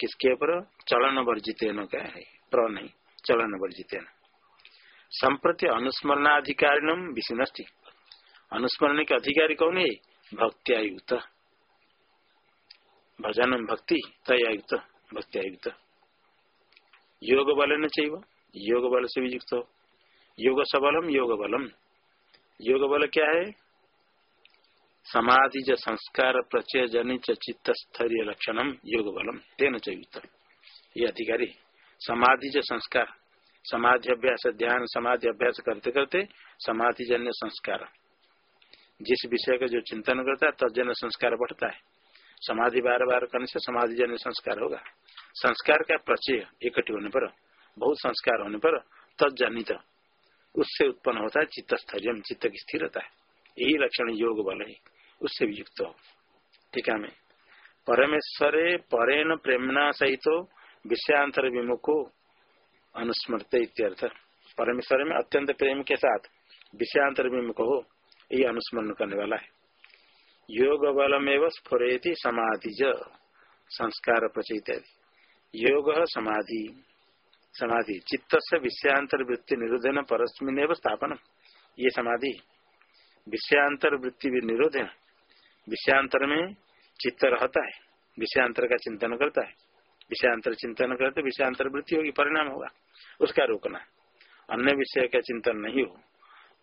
किसके ऊपर? चलन वर्जित क्या है? प्र नहीं, चलन वर्जित संप्रति अनुस्मरणाधिकारी विष्णुष्टि। अनुस्मरण के अधिकारी कौन है? भक्त्यायुक्त भजन भक्ति तयायुक्त भक्त्यायुक्त योग बल न चाहिए योग बल से भी युक्त हो। योग सबलम योग बलम योग बल क्या है? समाधि ज संस्कार प्रचय जनित चित्त स्थर्य लक्षणम योग बलम तेन चयुक्त ये अधिकारी, समाधि ज संस्कार। समाधि अभ्यास, ध्यान, समाधि अभ्यास करते करते समाधि जन्य संस्कार। जिस विषय का जो चिंतन करता है तजन संस्कार बढ़ता है। समाधि बार बार करने से समाधि जन्य संस्कार होगा। संस्कार का प्रचय इकट्ठे होने पर, बहुत संस्कार होने पर तजनित उससे उत्पन्न होता है चित्त स्थर्य चित्त की स्थिरता है। यही लक्षण योग बल है, उससे भी युक्त हो। ठीक है परमेश्वरे परेन प्रेमना सहित विषयांतर विमुखो अनुस्मृत इत्यर्थ। परमेश्वर में अत्यंत प्रेम के साथ विषयांतर विमुख हो, ये अनुस्मरण करने वाला है। योग बलमेव स्फुरेति समाधि संस्कार प्रचित योग समाधि। समाधि चित्त से विषयांतर वृत्ति निरोधन परस्मिन स्थापन ये समाधि विषयांतर वृत्ति भी निरोध है विषयांतर में चित्त रहता है विषयांतर का चिंतन करता है विषयांतर चिंतन करते विषयांतर वृत्ति होगी परिणाम होगा उसका रोकना अन्य विषय का चिंतन नहीं हो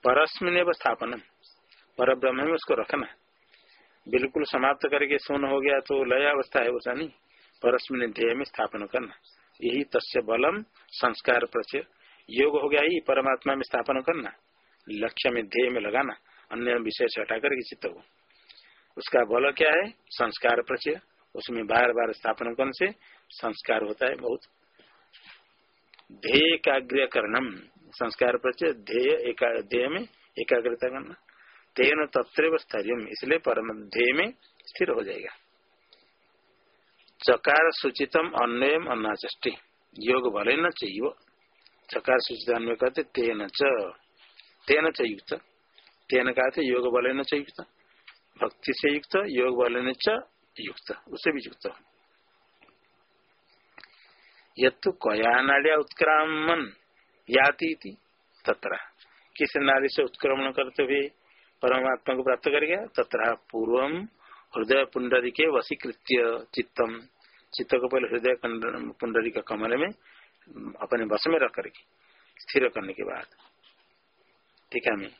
परस्मिन स्थापन पर ब्रह्म में उसको रखना बिल्कुल समाप्त करके सोन हो गया तो लय अवस्था है वैसा नहीं परस्मिन ध्येय में स्थापन करना यही तस्य बलम संस्कार प्रचय। योग हो गया ही, परमात्मा में स्थापन करना। लक्ष्य में ध्येय में लगाना, अन्य विषय से हटा करके चित्त को उसका बल क्या है? संस्कार प्रचय। उसमें बार बार स्थापन करने से संस्कार होता है बहुत। ध्येय एकाग्र करणम संस्कार प्रचय, ध्येय ध्येय में एकाग्रता करना। तेन तत्व स्थर्य इसलिए परम ध्येय में स्थिर हो जाएगा। चकार सूचितम अन्वयम अन्नाची योग भले न चाहिए चकार सूचित अन्वय कहते तेन च। तेन च युक्त। तेन का योग बल न युक्त। भक्ति से युक्त, योग बल न युक्त। उससे भी युक्त। यू कया नाड़िया उत्क्रामन याति तत्र। किस नाड़ी से उत्क्रमण करते हुए परमात्मा को प्राप्त कर गया? तथा पूर्व हृदय पुंडरी के वसीकृत्य चित्तम। चित्त को पहले हृदय कुंडली का कमल में, अपने बस में रख करके, स्थिर करने के बाद। ठीक है, मैं।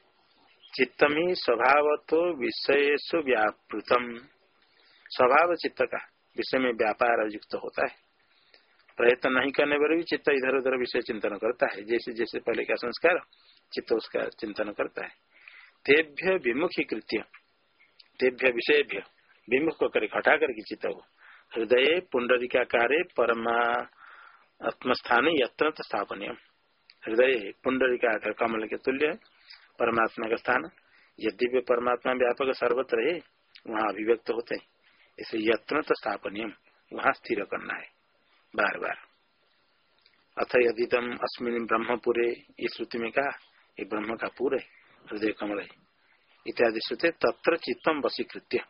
चित्तम ही स्वभाव तो विषय व्यापृतम। स्वभाव चित्त का विषय में व्यापार युक्त होता है। प्रयत्न नहीं करने पर भी चित्त इधर उधर विषय चिंतन करता है। जैसे जैसे पहले का संस्कार, चित्त उसका चिंतन करता है। तेभ्य विमुखी कृत्य तेभ्य विषय विमुख कर हटा करके चित्त को हृदय पुंडरिका कार्य परमा आत्मस्थान यत्न स्थापनीय हृदय पुंडरिका कमल के तुल्य परमात्मा का स्थान। यदि परमात्मा व्यापक सर्वत्र है वहाँ अभिव्यक्त होते। हैं इसे यत्न स्थापनीय वहाँ स्थिर करना है। बार बार। अथ यदि तम अस्मिन ब्रह्मपुरे इस श्रुति में कहा ब्रह्म का पूरे हृदय कमल है। इत्यादि श्रुते तत्र चित्तम वशीकृत्य।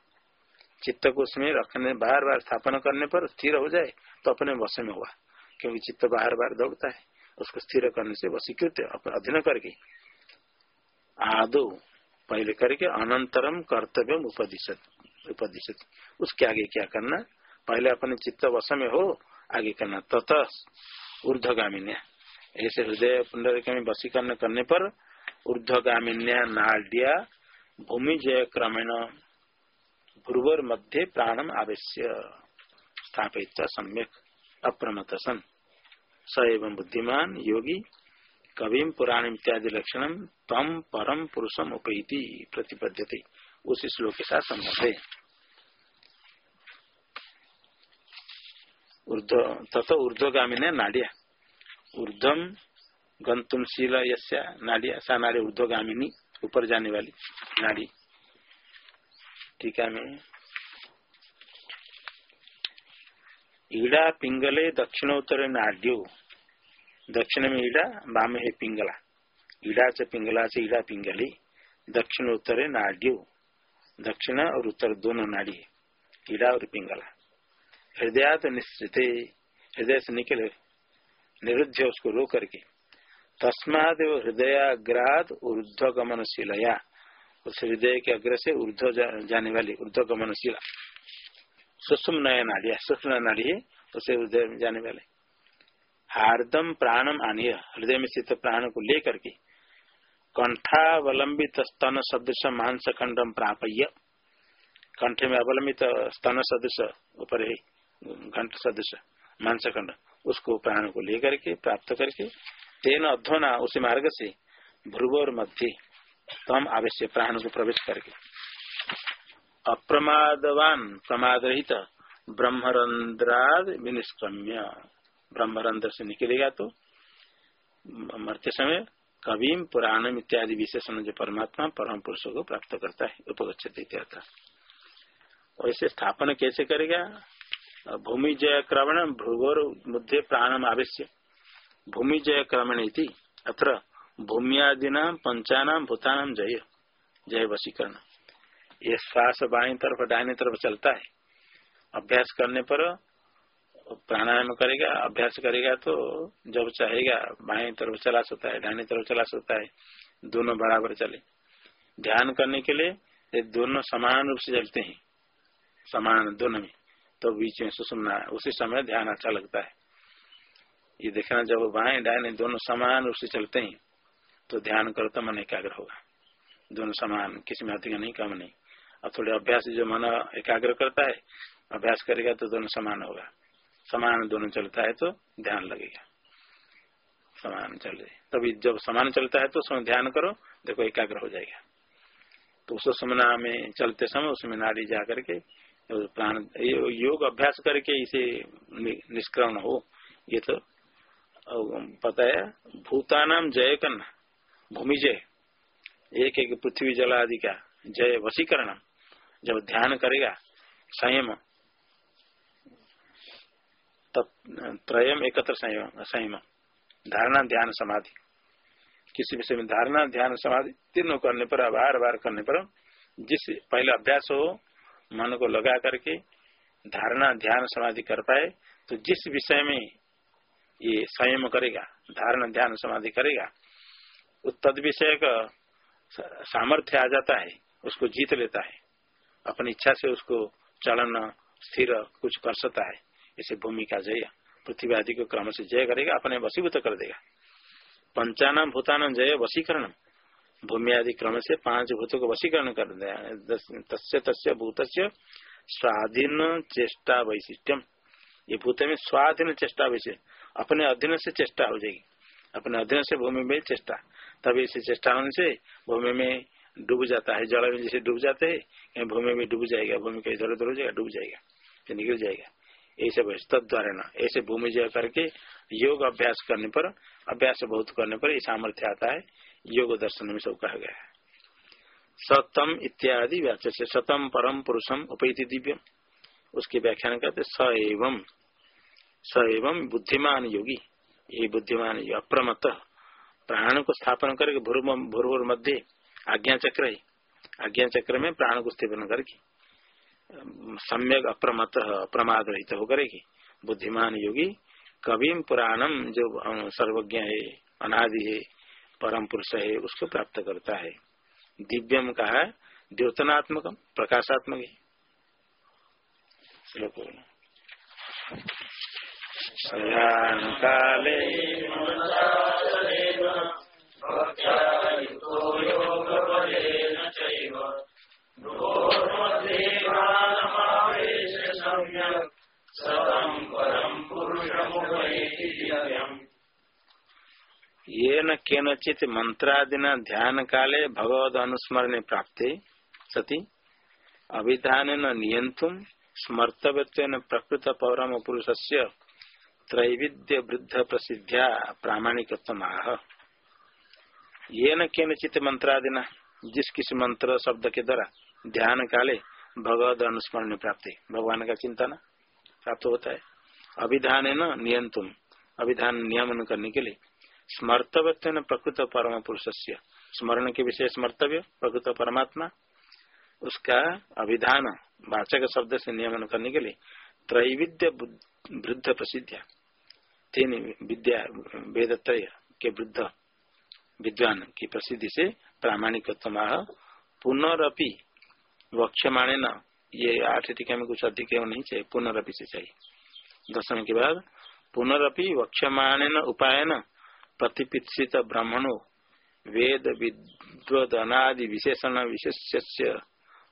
चित्त को उसमें रखने बार बार स्थापना करने पर स्थिर हो जाए तो अपने वश में हुआ। क्योंकि चित्त बार बार दौड़ता है, उसको स्थिर करने से वशीकृत अधीन करके। आदो, पहले करके अनंतरम कर्तव्य उपदिशत उपदिशत। उसके आगे क्या करना? पहले अपने चित्त वश में हो, आगे करना। तत ऊर्धगामिन्या ऐसे हृदय पुंडरिक में वशीकरण करने पर ऊर्धगामिन्या नाड्या, भूमि जय क्रमेण भ्रुवर मध्य प्राणम आवश्य। स्थापित सम्यक अप्रमत सन स एवं बुद्धिमान योगी कविम पुराण इत्यादि लक्षण तम परम पुरुषम उपैति प्रतिपद्यते। उस श्लोक के साथ संबंध है। तथा ऊर्ध्वगामी ने नाड़िया। ऊर्धम गंतुमशील यस्या नाड़िया, सा नाड़ी ऊर्ध्वगामिनी, ऊपर जाने वाली नाड़ी। टीका में। ईड़ा पिंगले दक्षिणोत्तर नाड्यो। दक्षिण में ईड़ा वाम है पिंगला। ईड़ा से पिंगला से ईड़ा पिंगली। दक्षिणोत्तर नाड्यो। दक्षिण और उत्तर दोनों नाड़ी। ईड़ा और पिंगला। हृदय तो निश्चित हृदय से निकले, निरुद्ध उसको रो करके तस्माद हृदयाग्राद ऊर्ध्वगमनशीलया उस हृदय के अग्र से ऊर्ध्व जाने वाली ऊर्ध ऊर्ध्वगमनशीला सुषम नया नाड़ी है सूक्ष्म नाड़ी है उसे हृदय जाने वाले। हार्दम प्राणम आनिय, हृदय में स्थित प्राण को लेकर के कंठावलंबित स्तन सदृश मांस खंडम प्रापय्य। कंठ में अवलंबित स्तन सदृश, ऊपर है घंट सदृश मांस खंड उसको प्राण को लेकर के, प्राप्त करके तेन अध्वना उस मार्ग से भ्रुव और मध्य तम आवश्य प्राण को प्रवेश करके। अप्रमादवान प्रमाद रहित ब्रह्मरंध्राद विनिष्क्रम्य। ब्रह्मरंध्र से निकलेगा तो मरते समय कविम पुराणम इत्यादि विशेषण जो परमात्मा परम पुरुषों को प्राप्त करता है उपगछते वैसे स्थापन कैसे करेगा? भूमि जय क्रमण भ्रुगोर मध्य प्राणम आवश्य। भूमि जय क्रमण अत्र भूमियादिना पंचानाम भूतानाम जय। जय वशीकरण। ये श्वास बाई तरफ़ डाइने तरफ़ चलता है। अभ्यास करने पर प्राणायाम करेगा, अभ्यास करेगा तो जब चाहेगा बाएँ तरफ़ चला सकता है डाइने तरफ़ चला सकता है, दोनों बराबर चले। ध्यान करने के लिए ये दोनों समान रूप से चलते हैं। समान, दोनों में। तो बीच में सुसुमना उसी समय ध्यान अच्छा लगता है। ये देखना जब बाएँ डायने दोनों समान रूप से चलते हैं तो ध्यान करो तो मन एकाग्र होगा। दोनों समान, किसी में अधिक नहीं, कम नहीं। और थोड़े अभ्यास जो मन एकाग्र करता है, अभ्यास करेगा तो दोनों समान होगा। समान दोनों चलता है तो ध्यान लगेगा। समान चल चले तभी जब समान चलता है तो ध्यान करो, देखो एकाग्र हो जाएगा। तो उस समना में चलते समय उसमें नाड़ी जा करके प्राण योग अभ्यास करके इसे निष्क्रमण हो। ये तो पता है भूतानाम जय करना। भूमि जय एक एक पृथ्वी जल आदि का जय वशीकरण, जब ध्यान करेगा संयम त्रयम एकत्र संयम संयम, धारणा ध्यान समाधि। किसी विषय में धारणा ध्यान समाधि तीनों करने पर, बार बार करने पर, जिस पहले अभ्यास हो, मन को लगा करके धारणा ध्यान समाधि कर पाए तो जिस विषय में ये संयम करेगा, धारणा ध्यान समाधि करेगा तद विषय का सामर्थ्य आ जाता है, उसको जीत लेता है। अपनी इच्छा से उसको चलन स्थिर कुछ कर सकता है। इसे भूमि का जय पृथ्वी आदि को क्रम से जय करेगा, अपने वसीभूत कर देगा। पंचानम भूतान जय वशीकरण। भूमि आदि क्रम से पाँच भूतों को वशीकरण कर दिया तस्य भूत स्वाधीन चेष्टा वैशिष्ट्यम। ये भूत में स्वाधीन चेष्टा वैशिष्ट अपने अधीन से चेष्टा हो जाएगी। अपने अधीन से भूमि में चेष्टा। तभी इसे चेष्टा होने से भूमि में डूब जाता है। जल में जैसे डूब जाते हैं भूमि में डूब जाएगा, भूमि का इधर उधर हो जाएगा, डूब जाएगा फिर निकल जाएगा। ऐसे तद्वारा न। ऐसे भूमि जय करके योग अभ्यास करने पर, अभ्यास बहुत करने पर ये सामर्थ्य आता है। योग दर्शन में सब कहा गया है। सतम इत्यादि व्याख्या से सतम परम पुरुषम उपैति दिव्यम। उसकी व्याख्यान करते स एवं। स एवं बुद्धिमान योगी। ये बुद्धिमान अप्रमत प्राण को स्थापन करके भूर्भुर मध्य आज्ञा चक्र है। आज्ञा चक्र में प्राण को स्थापन करके सम्यक अप्रमत अप्रमाद रहित तो होकर बुद्धिमान योगी कविम पुराणम जो सर्वज्ञ है, अनादि है, परम पुरुष है, उसको प्राप्त करता है। दिव्यम का है द्योतनात्मक, प्रकाशात्मक है। श्लोक काले दिव्यम् न केनचित मंत्रादिना ध्यान काले भगवद अनुस्मरण प्राप्त सती अभिधान नियंतुम स्मर्तव्य प्रकृत पौरम पुरुष से त्रैविद्य वृद्ध प्रसिद्ध्या प्रामाणिक ये न केनचित मंत्रादिना, जिस किसी मंत्र शब्द के द्वारा ध्यान काले भगवद अनुस्मरण प्राप्ति। भगवान का चिंतन प्राप्त होता है। अभिधान है न नियंतुम अभिधान नियमन करने के लिए स्मर्तव्य न प्रकृत परम पुरुष से स्मरण के विषय स्मर्तव्य, प्रकृत परमात्मा। उसका अभिधान वाचक शब्द से नियमन करने के लिए त्रैविद्य वृद्ध प्रसिद्ध। तीन विद्या वेद के वृद्ध विद्वान की प्रसिद्धि से प्रामाणिक पुनरअपि वक्षमाणे न, ये आठ टीका में कुछ अधिक नहीं चाहिए। पुनरअपि से चाहिए। दसम के बाद पुनरअपि वक्षमाणे न उपाय न प्रतिपित ब्राह्मणो, वेद विद्वदनादि विशेषण विशेष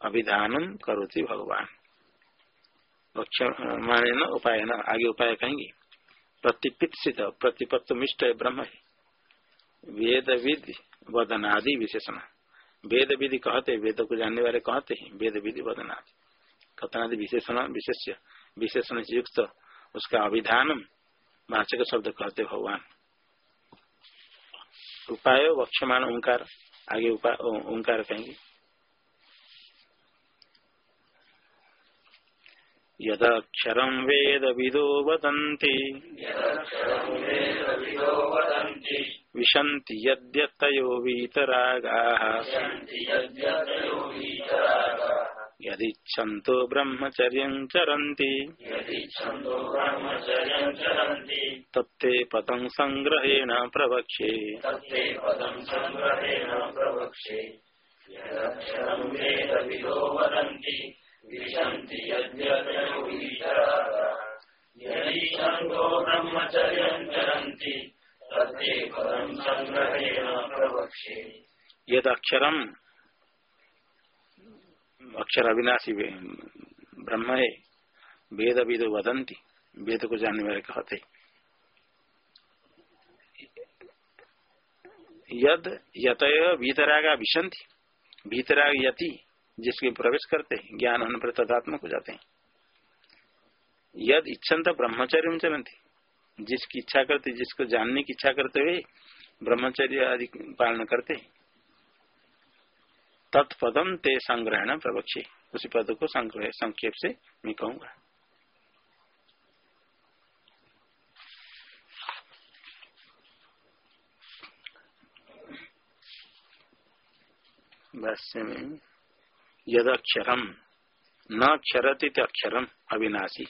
अभिधान करोति भगवान। वक्षमाणे न उपाय न आगे उपाय कहेंगे। प्रतिपित प्रतिपत्त मिष्ट ब्रह्म है। वेद विधि वदनादि विशेषण। वेद विधि कहते वेद को जानने वाले कहते हैं वेद विधि वदनादि। कथनादि विशेषण, विशेष्य विशेषण से युक्त उसका अभिधान वाचक शब्द कहते भगवान। उपाय वक्षमान ओंकार, आगे उपाय ओंकार कहेंगे। यदक्षरं वेद विदो वदन्ति। विशन्ति यद्यतयो वीतरागाः। यदिच्छन्तो ब्रह्मचर्यं चरन्ति। तत्ते पदं सङ्ग्रहेण प्रवक्ष्ये। यद अक्षरम अक्षर अविनाशी ब्रह्म है वेद विद वदंती वेद को जानने वाले कहते यद यत भीतरागा विशंति भीतराग यति, जिसके प्रवेश करते ज्ञान तदात्मक हो जाते हैं। यद इच्छन तो ब्रह्मचर्य चलती जिसकी इच्छा करते, जिसको जानने की इच्छा करते हुए ब्रह्मचर्य आदि पालन करते तत्पदम ते संग्रहण प्रवक्षे। उसी पद को संग्रह, संक्षेप से मैं कहूँगा। भाष्य में यद अक्षरम न क्षरती अक्षरम अविनाशी।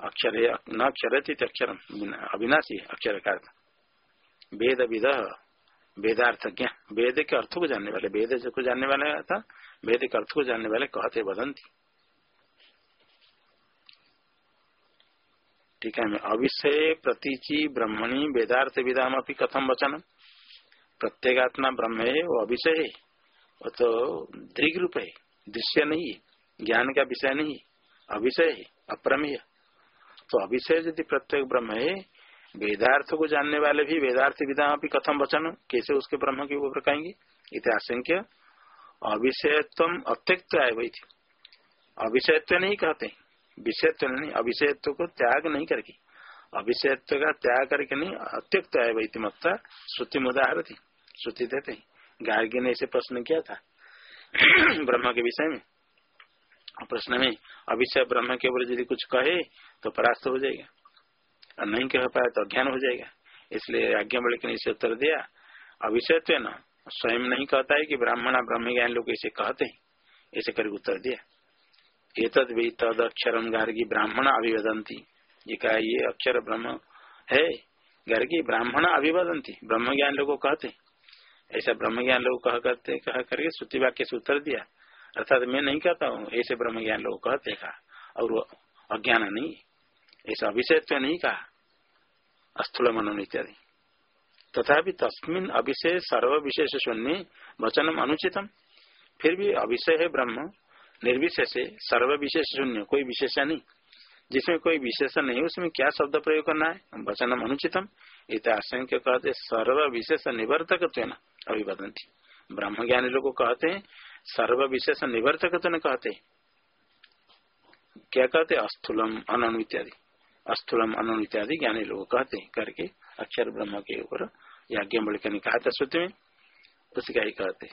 अक्षर न अक्षरती अक्षर अविनाशी अक्षर का वेद विद वेदार्थ ज्ञ वेद के अर्थ को जानने वाले वेद को जानने वाले था वेद के अर्थ को जानने वाले कहते बदंती ठीक है अविषय प्रतीचि ब्रह्मणी वेदार्थ विदाम अपनी कथम वचन? प्रत्येगात्मा ब्रह्म है, वो अविषय है। वो तो दृग रूप है, दृश्य नहीं ज्ञान का विषय नहीं अविषय है, अप्रमेय। तो अविषय यदि प्रत्येक ब्रह्म है वेदार्थ को जानने वाले भी वेदार्थ विधा भी कथम वचन, कैसे उसके ब्रह्म के ऊपर कहेंगे इतिहासंख्य अविषयत्व अत्यक्त आए वही थी अविषयत्व नहीं कहते। विषयत्व नहीं अविषयत्व को त्याग नहीं करके। अविषयत्व का त्याग करके नहीं अत्यक्त आय वही मत्ता श्रुति मुदाहर थी श्रुति देते। गार्गी ने इसे प्रश्न किया था। ब्रह्म के विषय में। प्रश्न में अभिषय ब्रह्म के ऊपर यदि कुछ कहे तो परास्त हो जाएगा। और नहीं कह पाया तो अज्ञान हो जाएगा। इसलिए आज्ञा बल ने इसे उत्तर दिया अविषय न। स्वयं नहीं कहता है कि ब्राह्मण ब्रह्म ज्ञान लोग ऐसे कहते हैं। ऐसे करके उत्तर दिया। ये तद भी तद अक्षर गार्गी ब्राह्मण अभिवदंती ये कहा, ये अक्षर ब्रह्म है, गार्गी ब्राह्मण अभिवदंती ब्रह्म ज्ञान लोग कहते ऐसा ब्रह्म ज्ञान लोग कह करते, कह करके श्रुति वाक्य से उत्तर दिया। अर्थात मैं नहीं कहता हूँ, ऐसे ब्रह्म ज्ञान लोग कहते कहा, और वो अज्ञान नहीं, ऐसा अभिषेत्व नहीं कहा स्थूल मनन इत्यादि। तथा तस्मिन अभिषेक सर्व विशेष शून्य वचनम अनुचितम। फिर भी अभिषय है ब्रह्म, निर्विशेष सर्व विशेष शून्य कोई विशेषण नहीं। जिसमें कोई विशेषण नहीं, उसमें क्या शब्द प्रयोग करना है? वचनम अनुचितम। इत आशंक्य कहते सर्व विशेष निवर्तक अभिवदंती ब्रह्म ज्ञानी लोग कहते हैं सर्व विशेष निवर्तक तो कहते। क्या कहते? अस्थूलम अनु इत्यादि। अस्थूलम अनु इत्यादि ज्ञानी लोग कहते करके अक्षर ब्रह्म के ऊपर याज्ञ बड़कर ने कहा था श्रुति में। उसका ही कहते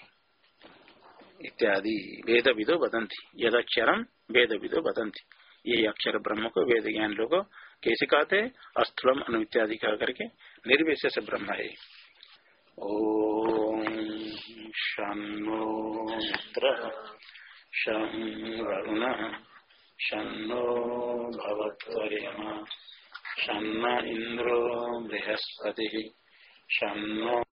इत्यादि वेद विदो बदंती यद अक्षरम वेद विदो बदंती ये अक्षर ब्रह्म को वेद ज्ञान लोग कैसे कहते हैं? अस्थूलम अनु इत्यादि कह करके निर्विशेष ब्रह्म है। ओम शो मित्र शरुण शो भवत्वर्यमा शन्न इंद्रो बृहस्पति शनो